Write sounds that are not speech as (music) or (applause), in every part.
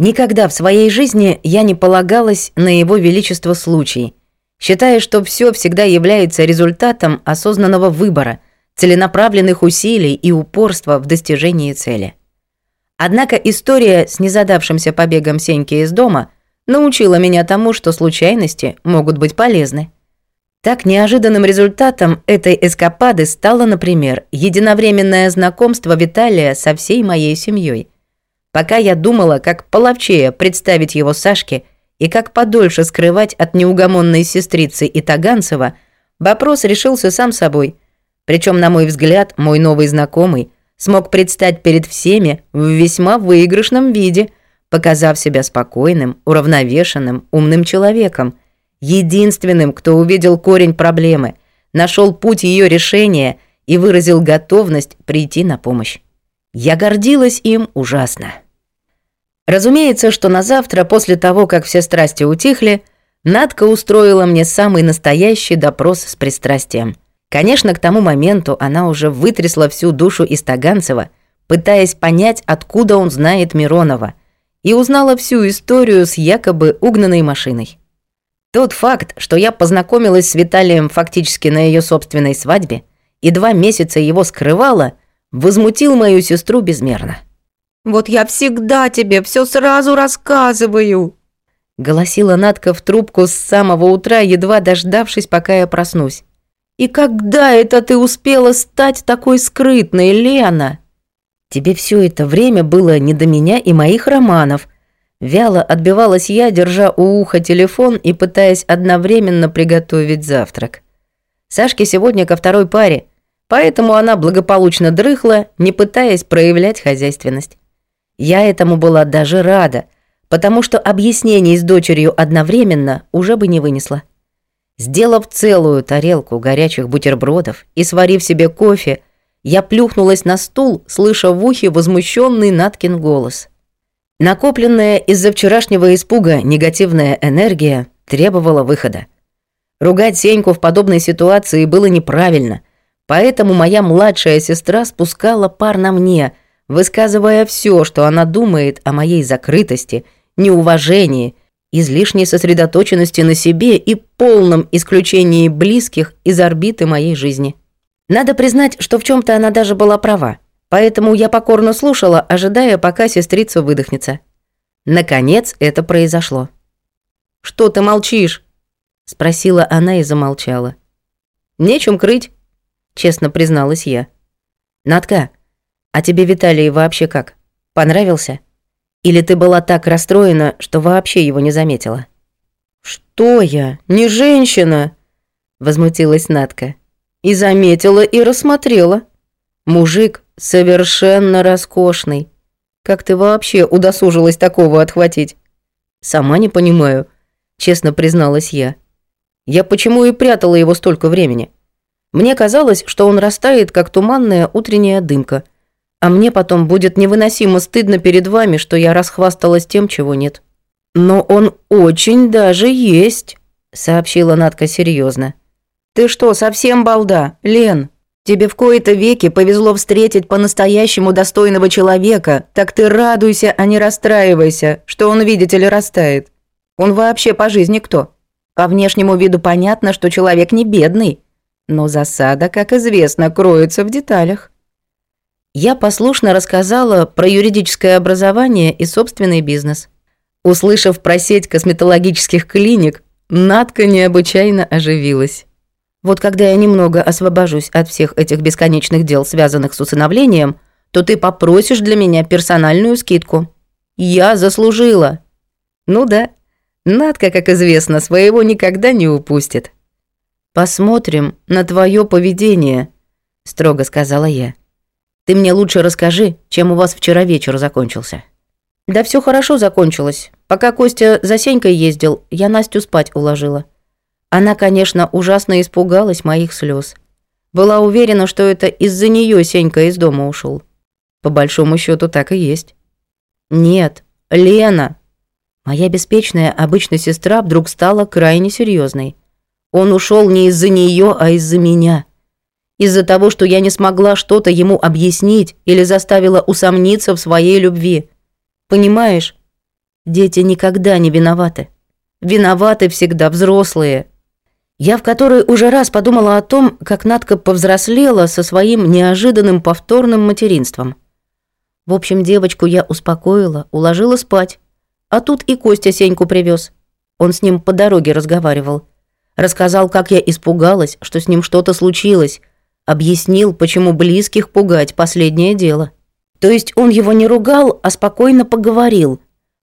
Никогда в своей жизни я не полагалась на его величество случай, считая, что все всегда является результатом осознанного выбора, целенаправленных усилий и упорства в достижении цели. Однако история с незадавшимся побегом Сеньки из дома научила меня тому, что случайности могут быть полезны. Так неожиданным результатом этой эскапады стало, например, единовременное знакомство Виталия со всей моей семьей. Пока я думала, как половчее представить его Сашке и как подольше скрывать от неугомонной сестрицы и Таганцева, вопрос решился сам собой. Причем, на мой взгляд, мой новый знакомый смог предстать перед всеми в весьма выигрышном виде, показав себя спокойным, уравновешенным, умным человеком – единственным, кто увидел корень проблемы, нашел путь ее решения и выразил готовность прийти на помощь. Я гордилась им ужасно. Разумеется, что на завтра, после того, как все страсти утихли, Надка устроила мне самый настоящий допрос с пристрастием. Конечно, к тому моменту она уже вытрясла всю душу из Таганцева, пытаясь понять, откуда он знает Миронова, и узнала всю историю с якобы угнанной машиной. Тот факт, что я познакомилась с Виталием фактически на ее собственной свадьбе и два месяца его скрывала, возмутил мою сестру безмерно. «Вот я всегда тебе все сразу рассказываю», голосила Надка в трубку с самого утра, едва дождавшись, пока я проснусь. «И когда это ты успела стать такой скрытной, Лена?» «Тебе все это время было не до меня и моих романов», Вяло отбивалась я, держа у уха телефон и пытаясь одновременно приготовить завтрак. Сашке сегодня ко второй паре, поэтому она благополучно дрыхла, не пытаясь проявлять хозяйственность. Я этому была даже рада, потому что объяснений с дочерью одновременно уже бы не вынесла. Сделав целую тарелку горячих бутербродов и сварив себе кофе, я плюхнулась на стул, слыша в ухе возмущенный Наткин голос. Накопленная из-за вчерашнего испуга негативная энергия требовала выхода. Ругать Сеньку в подобной ситуации было неправильно, поэтому моя младшая сестра спускала пар на мне, высказывая все, что она думает о моей закрытости, неуважении, излишней сосредоточенности на себе и полном исключении близких из орбиты моей жизни. Надо признать, что в чем то она даже была права. Поэтому я покорно слушала, ожидая, пока сестрица выдохнется. Наконец это произошло. «Что ты молчишь?» — спросила она и замолчала. «Нечем крыть», — честно призналась я. «Натка, а тебе Виталий вообще как? Понравился? Или ты была так расстроена, что вообще его не заметила?» «Что я? Не женщина!» — возмутилась Натка. «И заметила, и рассмотрела. Мужик Совершенно роскошный. Как ты вообще удосужилась такого отхватить? Сама не понимаю, честно призналась я. Я почему и прятала его столько времени? Мне казалось, что он растает, как туманная утренняя дымка. А мне потом будет невыносимо стыдно перед вами, что я расхвасталась тем, чего нет. Но он очень даже есть, сообщила Надка серьезно. Ты что, совсем балда, Лен? Тебе в кои-то веки повезло встретить по-настоящему достойного человека, так ты радуйся, а не расстраивайся, что он, видите ли, растает. Он вообще по жизни кто? По внешнему виду понятно, что человек не бедный, но засада, как известно, кроется в деталях. Я послушно рассказала про юридическое образование и собственный бизнес. Услышав про сеть косметологических клиник, Надка необычайно оживилась. Вот когда я немного освобожусь от всех этих бесконечных дел, связанных с усыновлением, то ты попросишь для меня персональную скидку. Я заслужила. Ну да, Надка, как известно, своего никогда не упустит. Посмотрим на твое поведение, строго сказала я. Ты мне лучше расскажи, чем у вас вчера вечер закончился. Да все хорошо закончилось. Пока Костя за Сенькой ездил, я Настю спать уложила. Она, конечно, ужасно испугалась моих слез. Была уверена, что это из-за нее Сенька из дома ушел. По большому счету так и есть. Нет, Лена. Моя беспечная обычная сестра вдруг стала крайне серьезной. Он ушел не из-за нее, а из-за меня. Из-за того, что я не смогла что-то ему объяснить или заставила усомниться в своей любви. Понимаешь? Дети никогда не виноваты. Виноваты всегда взрослые. Я в который уже раз подумала о том, как Надка повзрослела со своим неожиданным повторным материнством. В общем, девочку я успокоила, уложила спать. А тут и Костя Сеньку привез. Он с ним по дороге разговаривал. Рассказал, как я испугалась, что с ним что-то случилось. Объяснил, почему близких пугать – последнее дело. То есть он его не ругал, а спокойно поговорил.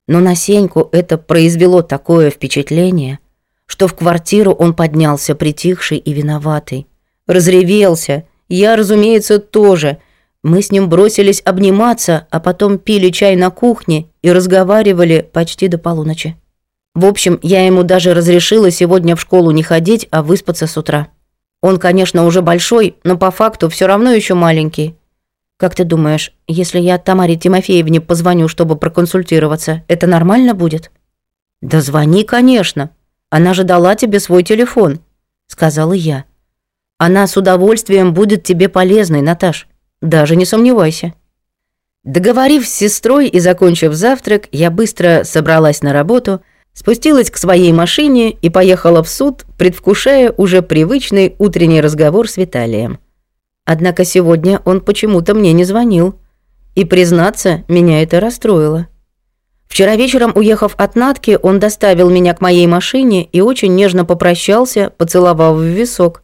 Но на Сеньку это произвело такое впечатление, что в квартиру он поднялся притихший и виноватый. Разревелся. Я, разумеется, тоже. Мы с ним бросились обниматься, а потом пили чай на кухне и разговаривали почти до полуночи. В общем, я ему даже разрешила сегодня в школу не ходить, а выспаться с утра. Он, конечно, уже большой, но по факту все равно еще маленький. Как ты думаешь, если я Тамаре Тимофеевне позвоню, чтобы проконсультироваться, это нормально будет? Да звони, конечно. Она же дала тебе свой телефон, сказала я. Она с удовольствием будет тебе полезной, Наташ. Даже не сомневайся. Договорив с сестрой и закончив завтрак, я быстро собралась на работу, спустилась к своей машине и поехала в суд, предвкушая уже привычный утренний разговор с Виталием. Однако сегодня он почему-то мне не звонил. И, признаться, меня это расстроило. Вчера вечером, уехав от Натки, он доставил меня к моей машине и очень нежно попрощался, поцеловав в висок.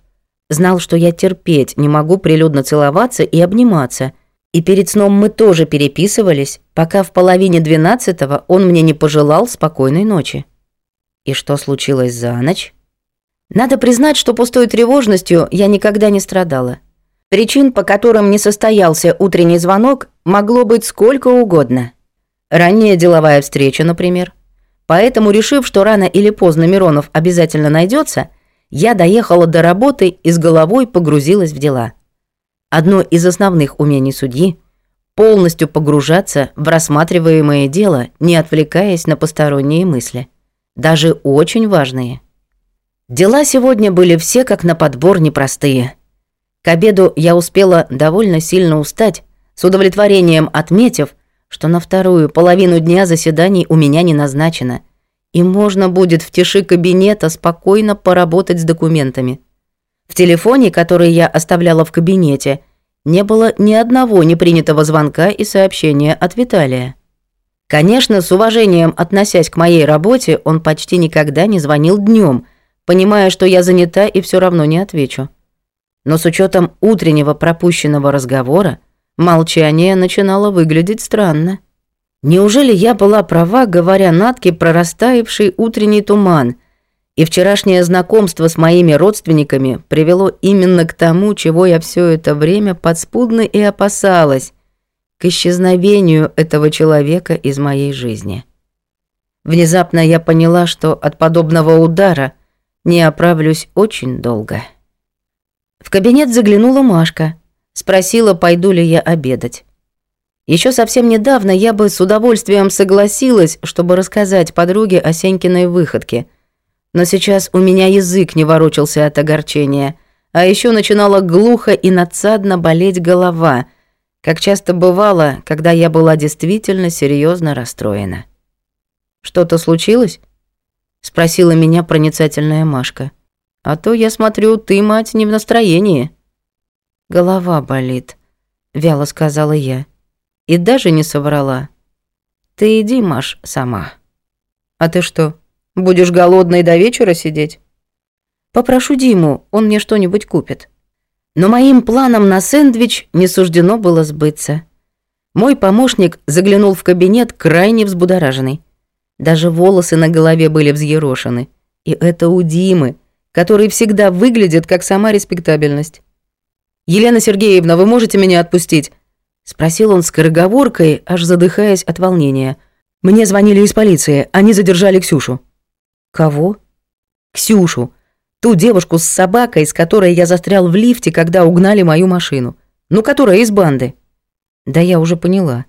Знал, что я терпеть не могу прилюдно целоваться и обниматься. И перед сном мы тоже переписывались, пока в половине двенадцатого он мне не пожелал спокойной ночи. И что случилось за ночь? Надо признать, что пустой тревожностью я никогда не страдала. Причин, по которым не состоялся утренний звонок, могло быть сколько угодно. Ранняя деловая встреча, например. Поэтому, решив, что рано или поздно Миронов обязательно найдется, я доехала до работы и с головой погрузилась в дела. Одно из основных умений судьи – полностью погружаться в рассматриваемое дело, не отвлекаясь на посторонние мысли. Даже очень важные. Дела сегодня были все как на подбор непростые – к обеду я успела довольно сильно устать, с удовлетворением отметив, что на вторую половину дня заседаний у меня не назначено, и можно будет в тиши кабинета спокойно поработать с документами. В телефоне, который я оставляла в кабинете, не было ни одного непринятого звонка и сообщения от Виталия. Конечно, с уважением относясь к моей работе, он почти никогда не звонил днем, понимая, что я занята и все равно не отвечу но с учетом утреннего пропущенного разговора молчание начинало выглядеть странно. Неужели я была права, говоря Натке про растаявший утренний туман, и вчерашнее знакомство с моими родственниками привело именно к тому, чего я все это время подспудно и опасалась, к исчезновению этого человека из моей жизни. Внезапно я поняла, что от подобного удара не оправлюсь очень долго. В кабинет заглянула Машка. Спросила, пойду ли я обедать. Еще совсем недавно я бы с удовольствием согласилась, чтобы рассказать подруге о Сенькиной выходке. Но сейчас у меня язык не ворочался от огорчения, а еще начинала глухо и надсадно болеть голова, как часто бывало, когда я была действительно серьезно расстроена. «Что-то случилось?» — спросила меня проницательная Машка. А то, я смотрю, ты, мать, не в настроении». «Голова болит», — вяло сказала я. И даже не соврала. «Ты иди, Маш, сама». «А ты что, будешь голодной до вечера сидеть?» «Попрошу Диму, он мне что-нибудь купит». Но моим планам на сэндвич не суждено было сбыться. Мой помощник заглянул в кабинет крайне взбудораженный. Даже волосы на голове были взъерошены. И это у Димы, который всегда выглядит как сама респектабельность. «Елена Сергеевна, вы можете меня отпустить?» Спросил он скороговоркой, аж задыхаясь от волнения. «Мне звонили из полиции, они задержали Ксюшу». «Кого?» «Ксюшу. Ту девушку с собакой, с которой я застрял в лифте, когда угнали мою машину. Ну, которая из банды». «Да я уже поняла.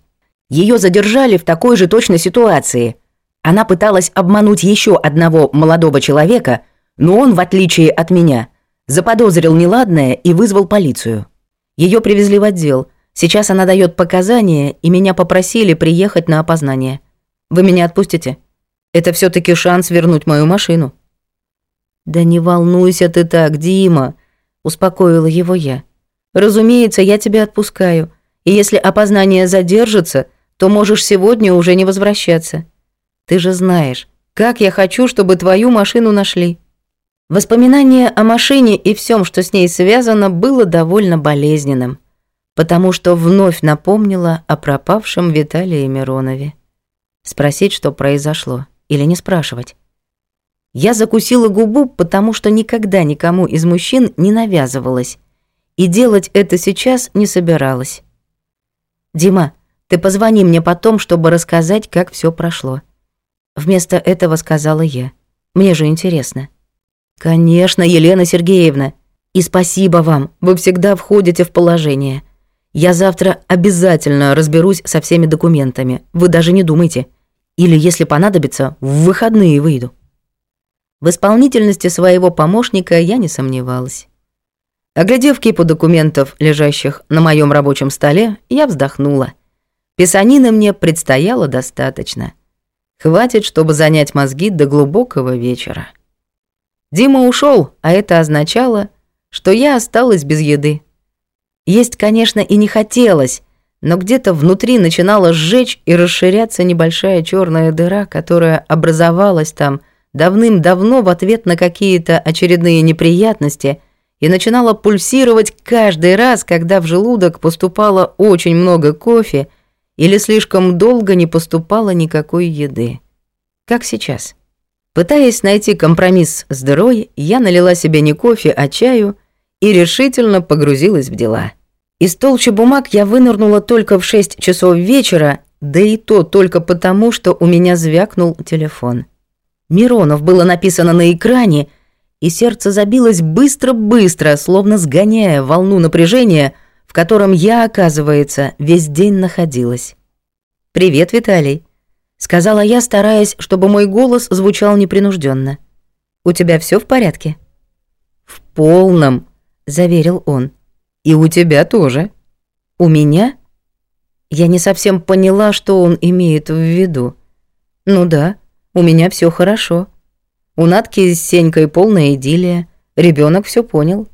Ее задержали в такой же точной ситуации. Она пыталась обмануть еще одного молодого человека – но он, в отличие от меня, заподозрил неладное и вызвал полицию. Ее привезли в отдел. Сейчас она дает показания, и меня попросили приехать на опознание. Вы меня отпустите? Это все таки шанс вернуть мою машину». «Да не волнуйся ты так, Дима», — успокоила его я. «Разумеется, я тебя отпускаю, и если опознание задержится, то можешь сегодня уже не возвращаться. Ты же знаешь, как я хочу, чтобы твою машину нашли». Воспоминание о машине и всем, что с ней связано, было довольно болезненным, потому что вновь напомнило о пропавшем Виталии Миронове. Спросить, что произошло, или не спрашивать. Я закусила губу, потому что никогда никому из мужчин не навязывалась, и делать это сейчас не собиралась. «Дима, ты позвони мне потом, чтобы рассказать, как все прошло». Вместо этого сказала я. «Мне же интересно». «Конечно, Елена Сергеевна. И спасибо вам, вы всегда входите в положение. Я завтра обязательно разберусь со всеми документами, вы даже не думайте. Или, если понадобится, в выходные выйду». В исполнительности своего помощника я не сомневалась. Оглядев кипу документов, лежащих на моем рабочем столе, я вздохнула. Писанины мне предстояло достаточно. Хватит, чтобы занять мозги до глубокого вечера. Дима ушел, а это означало, что я осталась без еды. Есть, конечно, и не хотелось, но где-то внутри начинала сжечь и расширяться небольшая черная дыра, которая образовалась там давным-давно в ответ на какие-то очередные неприятности и начинала пульсировать каждый раз, когда в желудок поступало очень много кофе или слишком долго не поступало никакой еды. Как сейчас. Пытаясь найти компромисс с дырой, я налила себе не кофе, а чаю и решительно погрузилась в дела. Из толщи бумаг я вынырнула только в 6 часов вечера, да и то только потому, что у меня звякнул телефон. Миронов было написано на экране, и сердце забилось быстро-быстро, словно сгоняя волну напряжения, в котором я, оказывается, весь день находилась. «Привет, Виталий», сказала я, стараясь, чтобы мой голос звучал непринужденно. У тебя все в порядке? В полном, заверил он. И у тебя тоже. У меня? Я не совсем поняла, что он имеет в виду. Ну да, у меня все хорошо. У Натки с Сенькой полная идиллия. Ребенок все понял.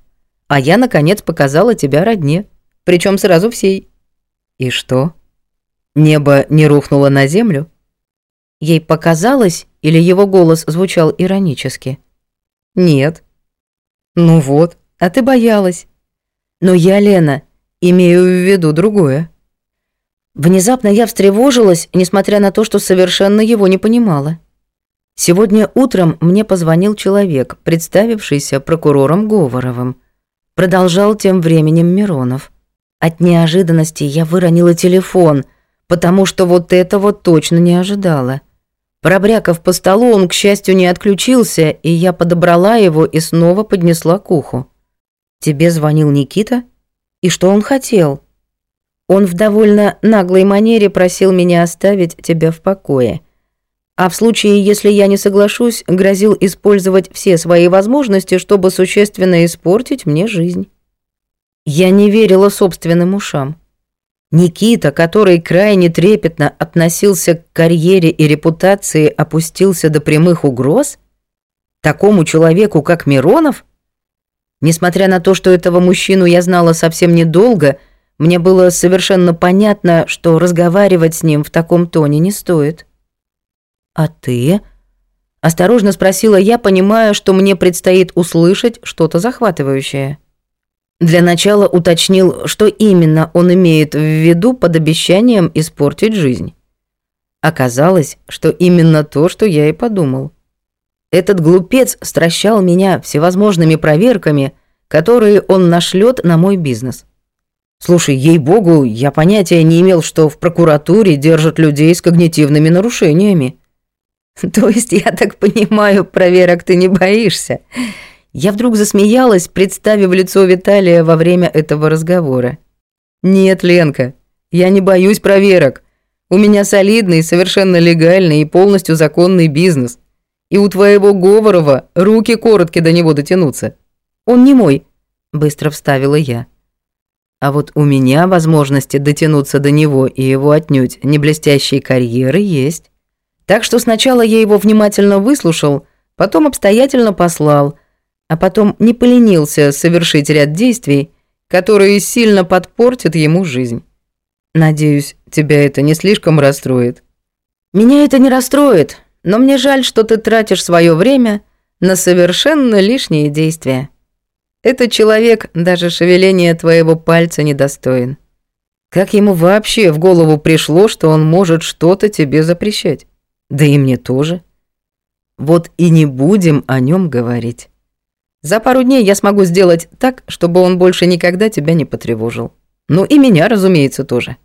А я, наконец, показала тебя родне. Причем сразу всей. И что? Небо не рухнуло на землю? Ей показалось, или его голос звучал иронически? Нет. Ну вот, а ты боялась. Но я, Лена, имею в виду другое. Внезапно я встревожилась, несмотря на то, что совершенно его не понимала. Сегодня утром мне позвонил человек, представившийся прокурором Говоровым. Продолжал тем временем Миронов. От неожиданности я выронила телефон, потому что вот этого точно не ожидала. Пробрякав по столу, он, к счастью, не отключился, и я подобрала его и снова поднесла к уху. «Тебе звонил Никита? И что он хотел?» Он в довольно наглой манере просил меня оставить тебя в покое. А в случае, если я не соглашусь, грозил использовать все свои возможности, чтобы существенно испортить мне жизнь. Я не верила собственным ушам. Никита, который крайне трепетно относился к карьере и репутации, опустился до прямых угроз? Такому человеку, как Миронов? Несмотря на то, что этого мужчину я знала совсем недолго, мне было совершенно понятно, что разговаривать с ним в таком тоне не стоит. «А ты?» – осторожно спросила я, понимая, что мне предстоит услышать что-то захватывающее. Для начала уточнил, что именно он имеет в виду под обещанием испортить жизнь. Оказалось, что именно то, что я и подумал. Этот глупец стращал меня всевозможными проверками, которые он нашлет на мой бизнес. Слушай, ей-богу, я понятия не имел, что в прокуратуре держат людей с когнитивными нарушениями. (laughs) То есть, я так понимаю, проверок ты не боишься? Я вдруг засмеялась, представив лицо Виталия во время этого разговора. «Нет, Ленка, я не боюсь проверок. У меня солидный, совершенно легальный и полностью законный бизнес. И у твоего Говорова руки короткие до него дотянуться. Он не мой», — быстро вставила я. А вот у меня возможности дотянуться до него и его отнюдь не блестящей карьеры есть. Так что сначала я его внимательно выслушал, потом обстоятельно послал, а потом не поленился совершить ряд действий, которые сильно подпортят ему жизнь. Надеюсь, тебя это не слишком расстроит. Меня это не расстроит, но мне жаль, что ты тратишь свое время на совершенно лишние действия. Этот человек даже шевеления твоего пальца не достоин. Как ему вообще в голову пришло, что он может что-то тебе запрещать? Да и мне тоже. Вот и не будем о нем говорить. За пару дней я смогу сделать так, чтобы он больше никогда тебя не потревожил. Ну и меня, разумеется, тоже.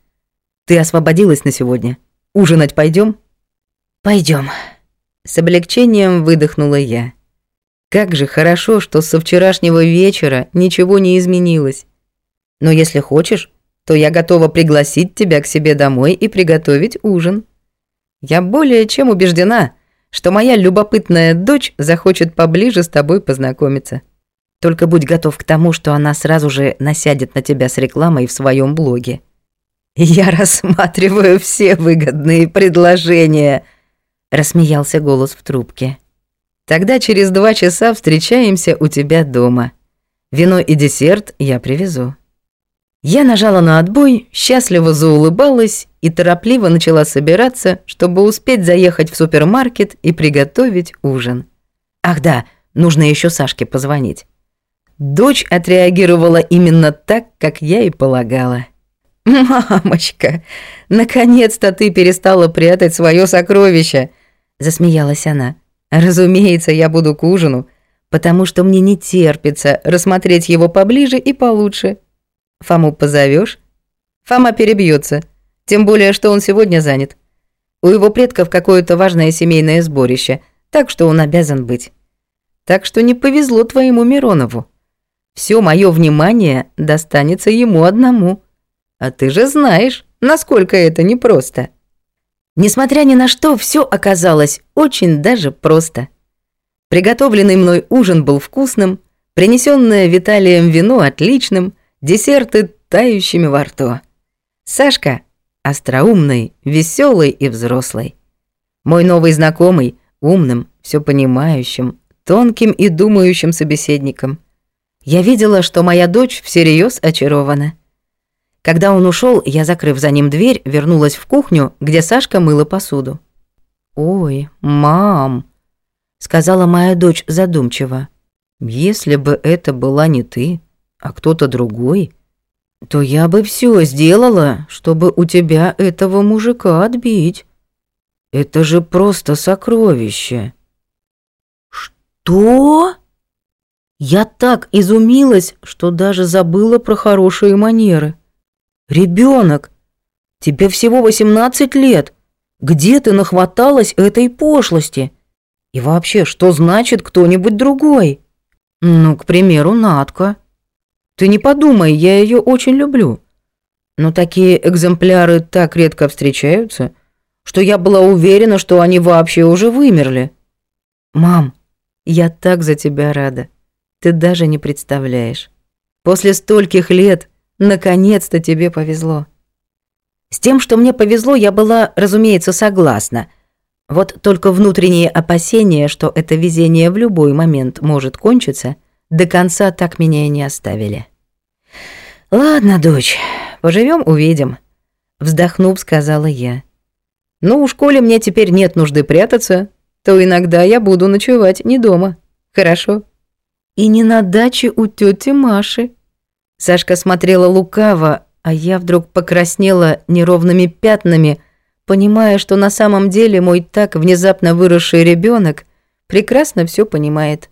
Ты освободилась на сегодня. Ужинать пойдем? Пойдем. С облегчением выдохнула я. Как же хорошо, что со вчерашнего вечера ничего не изменилось. Но если хочешь, то я готова пригласить тебя к себе домой и приготовить ужин. Я более чем убеждена, что моя любопытная дочь захочет поближе с тобой познакомиться. Только будь готов к тому, что она сразу же насядет на тебя с рекламой в своем блоге. Я рассматриваю все выгодные предложения, рассмеялся голос в трубке. Тогда через два часа встречаемся у тебя дома. Вино и десерт я привезу. Я нажала на отбой, счастливо заулыбалась и торопливо начала собираться, чтобы успеть заехать в супермаркет и приготовить ужин. Ах да, нужно еще Сашке позвонить. Дочь отреагировала именно так, как я и полагала. «Мамочка, наконец-то ты перестала прятать свое сокровище!» Засмеялась она. «Разумеется, я буду к ужину, потому что мне не терпится рассмотреть его поближе и получше. Фому позовешь? Фома перебьется, тем более, что он сегодня занят. У его предков какое-то важное семейное сборище, так что он обязан быть. Так что не повезло твоему Миронову. Все мое внимание достанется ему одному. А ты же знаешь, насколько это непросто. Несмотря ни на что, все оказалось очень даже просто. Приготовленный мной ужин был вкусным, принесенное Виталием вино отличным – десерты тающими во рту. Сашка остроумный, веселый и взрослый. Мой новый знакомый умным, все понимающим, тонким и думающим собеседником. Я видела, что моя дочь всерьез очарована. Когда он ушел, я, закрыв за ним дверь, вернулась в кухню, где Сашка мыла посуду. «Ой, мам», — сказала моя дочь задумчиво, — «если бы это была не ты, а кто-то другой, то я бы все сделала, чтобы у тебя этого мужика отбить. Это же просто сокровище. Что? Я так изумилась, что даже забыла про хорошие манеры. Ребенок, тебе всего 18 лет. Где ты нахваталась этой пошлости? И вообще, что значит кто-нибудь другой? Ну, к примеру, Натка. Ты не подумай, я ее очень люблю. Но такие экземпляры так редко встречаются, что я была уверена, что они вообще уже вымерли. Мам, я так за тебя рада. Ты даже не представляешь. После стольких лет наконец-то тебе повезло. С тем, что мне повезло, я была, разумеется, согласна. Вот только внутренние опасения, что это везение в любой момент может кончиться, до конца так меня и не оставили. «Ладно, дочь, поживем увидим», — вздохнув, сказала я. «Ну, у школе мне теперь нет нужды прятаться, то иногда я буду ночевать не дома. Хорошо?» «И не на даче у тети Маши». Сашка смотрела лукаво, а я вдруг покраснела неровными пятнами, понимая, что на самом деле мой так внезапно выросший ребенок прекрасно все понимает.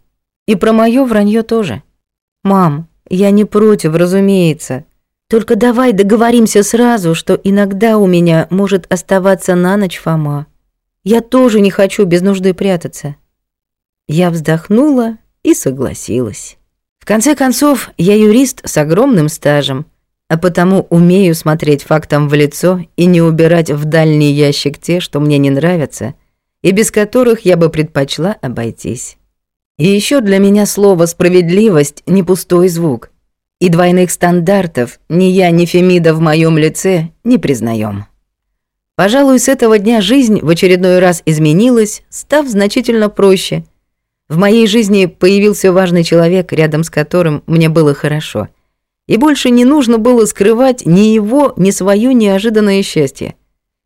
И про моё вранье тоже. «Мам, я не против, разумеется. Только давай договоримся сразу, что иногда у меня может оставаться на ночь Фома. Я тоже не хочу без нужды прятаться». Я вздохнула и согласилась. В конце концов, я юрист с огромным стажем, а потому умею смотреть фактам в лицо и не убирать в дальний ящик те, что мне не нравятся, и без которых я бы предпочла обойтись. И еще для меня слово «справедливость» не пустой звук. И двойных стандартов ни я, ни Фемида в моем лице не признаем. Пожалуй, с этого дня жизнь в очередной раз изменилась, став значительно проще. В моей жизни появился важный человек, рядом с которым мне было хорошо. И больше не нужно было скрывать ни его, ни свое неожиданное счастье.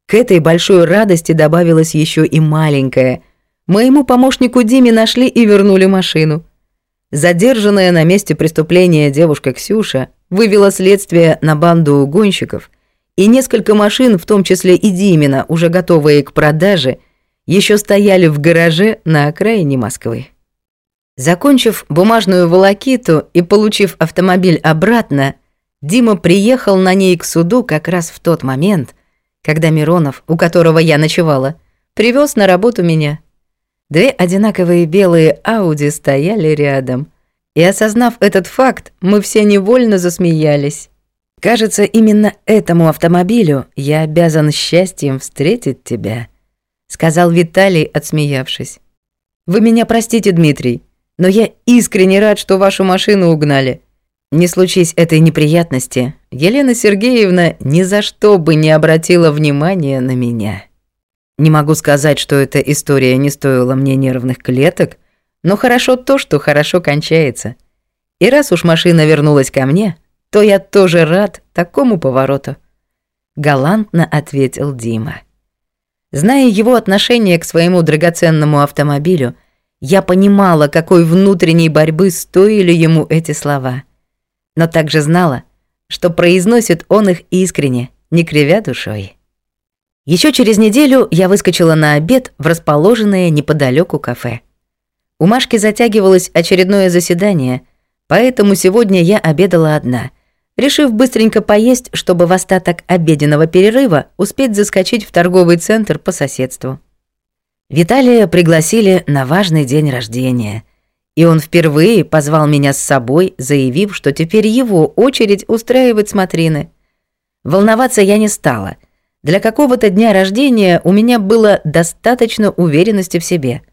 К этой большой радости добавилось еще и маленькое. Моему помощнику Диме нашли и вернули машину. Задержанная на месте преступления девушка Ксюша вывела следствие на банду угонщиков – и несколько машин, в том числе и Димина, уже готовые к продаже, еще стояли в гараже на окраине Москвы. Закончив бумажную волокиту и получив автомобиль обратно, Дима приехал на ней к суду как раз в тот момент, когда Миронов, у которого я ночевала, привез на работу меня. Две одинаковые белые Ауди стояли рядом. И осознав этот факт, мы все невольно засмеялись. Кажется, именно этому автомобилю я обязан счастьем встретить тебя, сказал Виталий, отсмеявшись. Вы меня простите, Дмитрий, но я искренне рад, что вашу машину угнали. Не случись этой неприятности, Елена Сергеевна ни за что бы не обратила внимания на меня. Не могу сказать, что эта история не стоила мне нервных клеток, но хорошо то, что хорошо кончается. И раз уж машина вернулась ко мне, то я тоже рад такому повороту», — галантно ответил Дима. Зная его отношение к своему драгоценному автомобилю, я понимала, какой внутренней борьбы стоили ему эти слова. Но также знала, что произносит он их искренне, не кривя душой. Еще через неделю я выскочила на обед в расположенное неподалеку кафе. У Машки затягивалось очередное заседание, поэтому сегодня я обедала одна, решив быстренько поесть, чтобы в остаток обеденного перерыва успеть заскочить в торговый центр по соседству. Виталия пригласили на важный день рождения, и он впервые позвал меня с собой, заявив, что теперь его очередь устраивать смотрины. Волноваться я не стала. Для какого-то дня рождения у меня было достаточно уверенности в себе.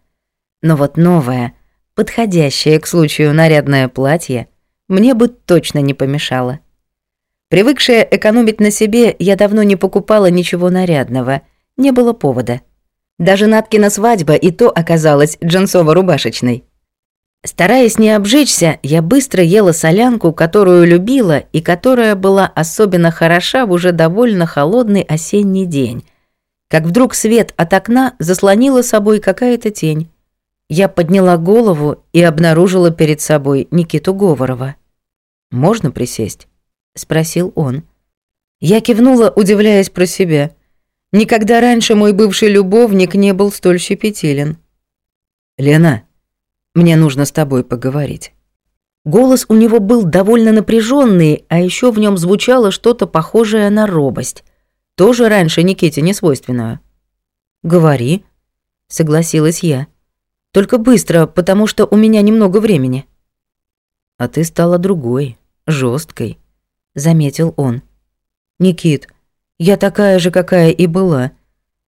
Но вот новое, подходящее к случаю нарядное платье мне бы точно не помешало. Привыкшая экономить на себе, я давно не покупала ничего нарядного. Не было повода. Даже Наткина свадьба и то оказалась джинсово-рубашечной. Стараясь не обжечься, я быстро ела солянку, которую любила и которая была особенно хороша в уже довольно холодный осенний день. Как вдруг свет от окна заслонила собой какая-то тень. Я подняла голову и обнаружила перед собой Никиту Говорова. «Можно присесть?» — спросил он. Я кивнула, удивляясь про себя. Никогда раньше мой бывший любовник не был столь щепетилен. «Лена, мне нужно с тобой поговорить». Голос у него был довольно напряженный, а еще в нем звучало что-то похожее на робость. Тоже раньше Никите не свойственную. «Говори», — согласилась я. «Только быстро, потому что у меня немного времени». «А ты стала другой, жесткой заметил он. Никит, я такая же, какая и была.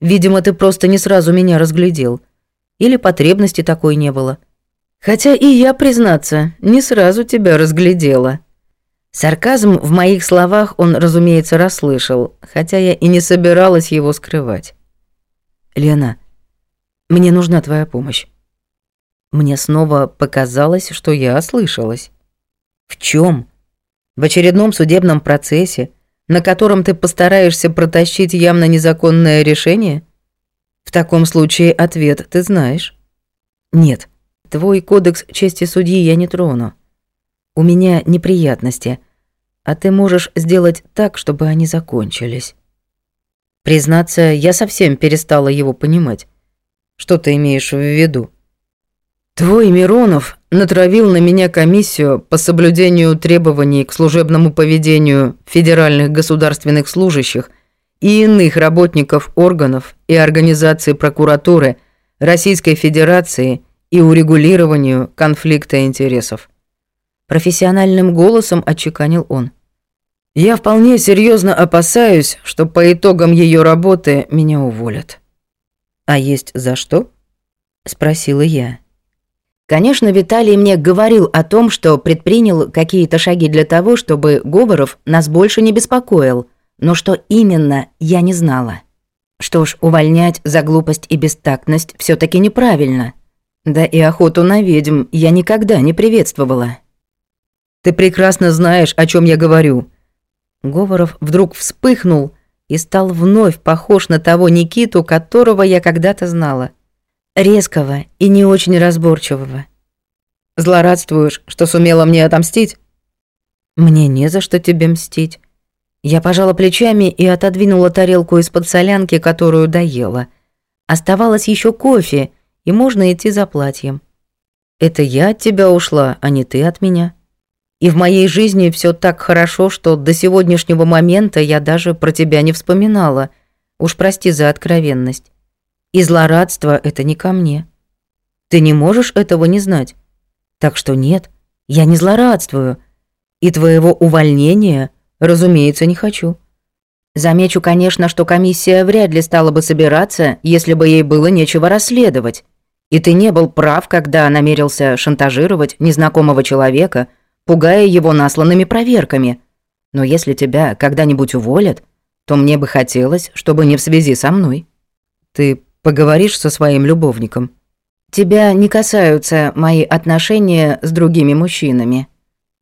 Видимо, ты просто не сразу меня разглядел. Или потребности такой не было. Хотя и я, признаться, не сразу тебя разглядела. Сарказм в моих словах он, разумеется, расслышал, хотя я и не собиралась его скрывать. Лена, мне нужна твоя помощь. Мне снова показалось, что я ослышалась. В чем? В очередном судебном процессе, на котором ты постараешься протащить явно незаконное решение? В таком случае ответ ты знаешь. Нет, твой кодекс чести судьи я не трону. У меня неприятности, а ты можешь сделать так, чтобы они закончились. Признаться, я совсем перестала его понимать. Что ты имеешь в виду? Твой Миронов натравил на меня комиссию по соблюдению требований к служебному поведению федеральных государственных служащих и иных работников органов и организаций прокуратуры Российской Федерации и урегулированию конфликта интересов. Профессиональным голосом отчеканил он. Я вполне серьезно опасаюсь, что по итогам ее работы меня уволят. А есть за что? спросила я. Конечно, Виталий мне говорил о том, что предпринял какие-то шаги для того, чтобы Говоров нас больше не беспокоил, но что именно, я не знала. Что ж, увольнять за глупость и бестактность все таки неправильно. Да и охоту на ведьм я никогда не приветствовала. Ты прекрасно знаешь, о чем я говорю. Говоров вдруг вспыхнул и стал вновь похож на того Никиту, которого я когда-то знала. Резкого и не очень разборчивого. Злорадствуешь, что сумела мне отомстить? Мне не за что тебе мстить. Я пожала плечами и отодвинула тарелку из-под солянки, которую доела. Оставалось еще кофе, и можно идти за платьем. Это я от тебя ушла, а не ты от меня. И в моей жизни все так хорошо, что до сегодняшнего момента я даже про тебя не вспоминала. Уж прости за откровенность. И злорадство — это не ко мне. Ты не можешь этого не знать. Так что нет, я не злорадствую. И твоего увольнения Разумеется, не хочу. Замечу, конечно, что комиссия вряд ли стала бы собираться, если бы ей было нечего расследовать. И ты не был прав, когда намерился шантажировать незнакомого человека, пугая его насланными проверками. Но если тебя когда-нибудь уволят, то мне бы хотелось, чтобы не в связи со мной. Ты поговоришь со своим любовником. Тебя не касаются мои отношения с другими мужчинами,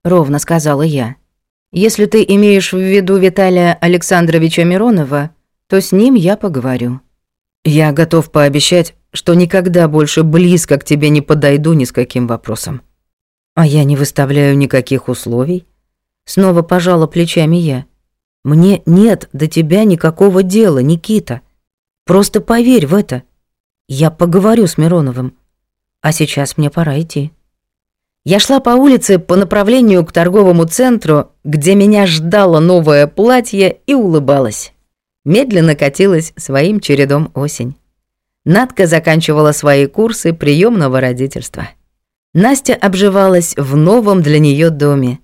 ровно сказала я. Если ты имеешь в виду Виталия Александровича Миронова, то с ним я поговорю. Я готов пообещать, что никогда больше близко к тебе не подойду ни с каким вопросом. А я не выставляю никаких условий. Снова пожала плечами я. Мне нет до тебя никакого дела, Никита. Просто поверь в это. Я поговорю с Мироновым. А сейчас мне пора идти. Я шла по улице по направлению к торговому центру, где меня ждало новое платье и улыбалась. Медленно катилась своим чередом осень. Надка заканчивала свои курсы приемного родительства. Настя обживалась в новом для нее доме.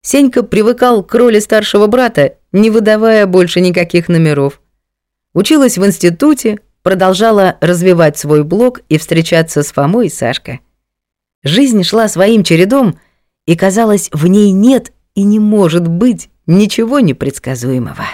Сенька привыкал к роли старшего брата, не выдавая больше никаких номеров. Училась в институте, продолжала развивать свой блог и встречаться с Фомой и Сашкой. Жизнь шла своим чередом, и казалось, в ней нет и не может быть ничего непредсказуемого.